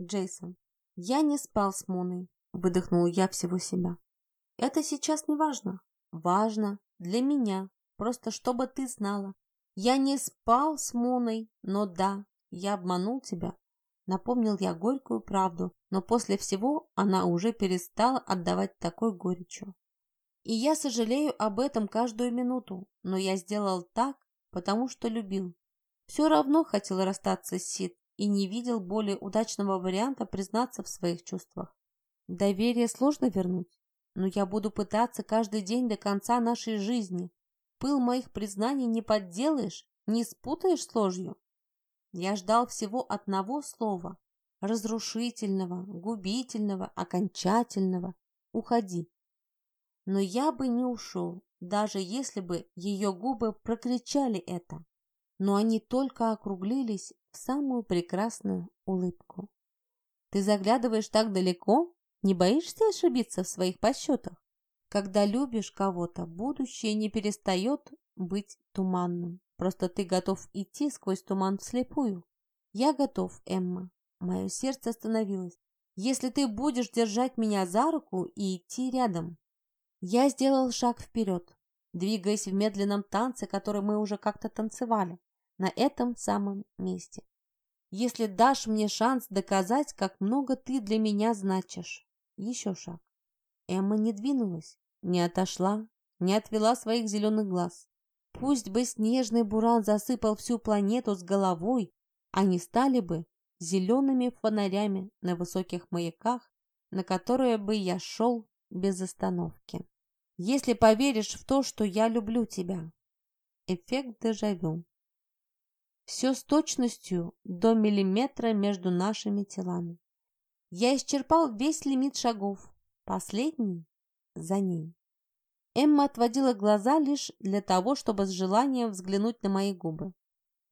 Джейсон. Я не спал с Моной, выдохнул я всего себя. Это сейчас не важно. Важно для меня, просто чтобы ты знала. Я не спал с Моной, но да, я обманул тебя. Напомнил я горькую правду, но после всего она уже перестала отдавать такой горечью. И я сожалею об этом каждую минуту, но я сделал так, потому что любил. Все равно хотел расстаться с Сид и не видел более удачного варианта признаться в своих чувствах. Доверие сложно вернуть, но я буду пытаться каждый день до конца нашей жизни. Пыл моих признаний не подделаешь, не спутаешь с ложью. Я ждал всего одного слова, разрушительного, губительного, окончательного. Уходи. Но я бы не ушел, даже если бы ее губы прокричали это. Но они только округлились в самую прекрасную улыбку. Ты заглядываешь так далеко? Не боишься ошибиться в своих подсчетах? Когда любишь кого-то, будущее не перестает быть туманным. Просто ты готов идти сквозь туман вслепую. Я готов, Эмма. Мое сердце остановилось. Если ты будешь держать меня за руку и идти рядом. Я сделал шаг вперед, двигаясь в медленном танце, который мы уже как-то танцевали, на этом самом месте. Если дашь мне шанс доказать, как много ты для меня значишь. Еще шаг. Эмма не двинулась, не отошла, не отвела своих зеленых глаз. Пусть бы снежный буран засыпал всю планету с головой, они стали бы зелеными фонарями на высоких маяках, на которые бы я шел без остановки. Если поверишь в то, что я люблю тебя. Эффект дежавю. Все с точностью до миллиметра между нашими телами. Я исчерпал весь лимит шагов. Последний за ней. Эмма отводила глаза лишь для того, чтобы с желанием взглянуть на мои губы.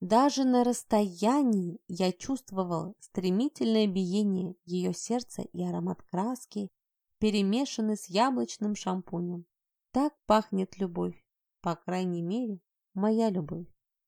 Даже на расстоянии я чувствовал стремительное биение ее сердца и аромат краски, перемешанный с яблочным шампунем. Так пахнет любовь, по крайней мере, моя любовь.